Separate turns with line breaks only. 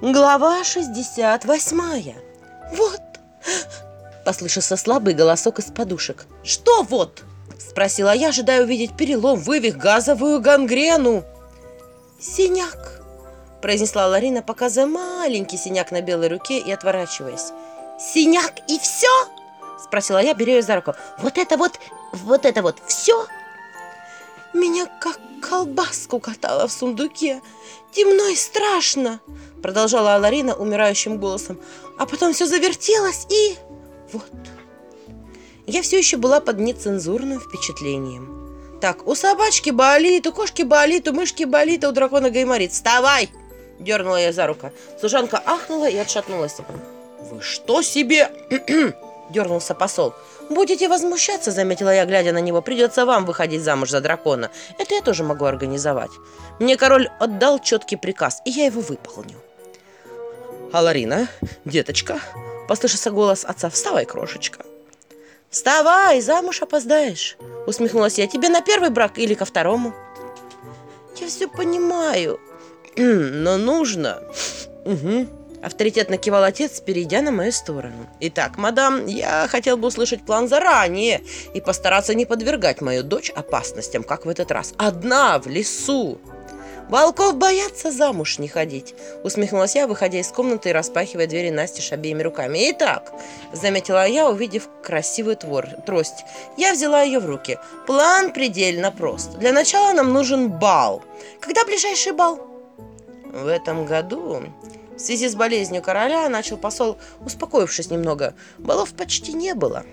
Глава 68. Вот. Послышался слабый голосок из подушек. Что вот? Спросила я, ожидая увидеть перелом, вывих, газовую гангрену. Синяк, произнесла Ларина, показывая маленький синяк на белой руке и отворачиваясь. Синяк и все? Спросила я, беря ее за руку. Вот это вот, вот это вот все? Меня как колбаску катала в сундуке. Темно и страшно, продолжала Аларина умирающим голосом. А потом все завертелось и... Вот. Я все еще была под нецензурным впечатлением. Так, у собачки болит, у кошки болит, у мышки болит, а у дракона гайморит. Вставай! Дернула я за руку. Служанка ахнула и отшатнулась. Вы что себе? Дернулся посол. Будете возмущаться, заметила я, глядя на него. Придется вам выходить замуж за дракона. Это я тоже могу организовать. Мне король отдал четкий приказ, и я его выполню. Аларина, деточка, послышался голос отца. Вставай, крошечка. Вставай, замуж опоздаешь. Усмехнулась я. Тебе на первый брак или ко второму? Я все понимаю, но нужно. Угу. Авторитетно кивал отец, перейдя на мою сторону. «Итак, мадам, я хотел бы услышать план заранее и постараться не подвергать мою дочь опасностям, как в этот раз. Одна, в лесу!» «Волков боятся замуж не ходить», — усмехнулась я, выходя из комнаты и распахивая двери Настеж обеими руками. «Итак», — заметила я, увидев красивую твор, трость, я взяла ее в руки. «План предельно прост. Для начала нам нужен бал. Когда ближайший бал?» «В этом году в связи с болезнью короля начал посол, успокоившись немного. Балов почти не было.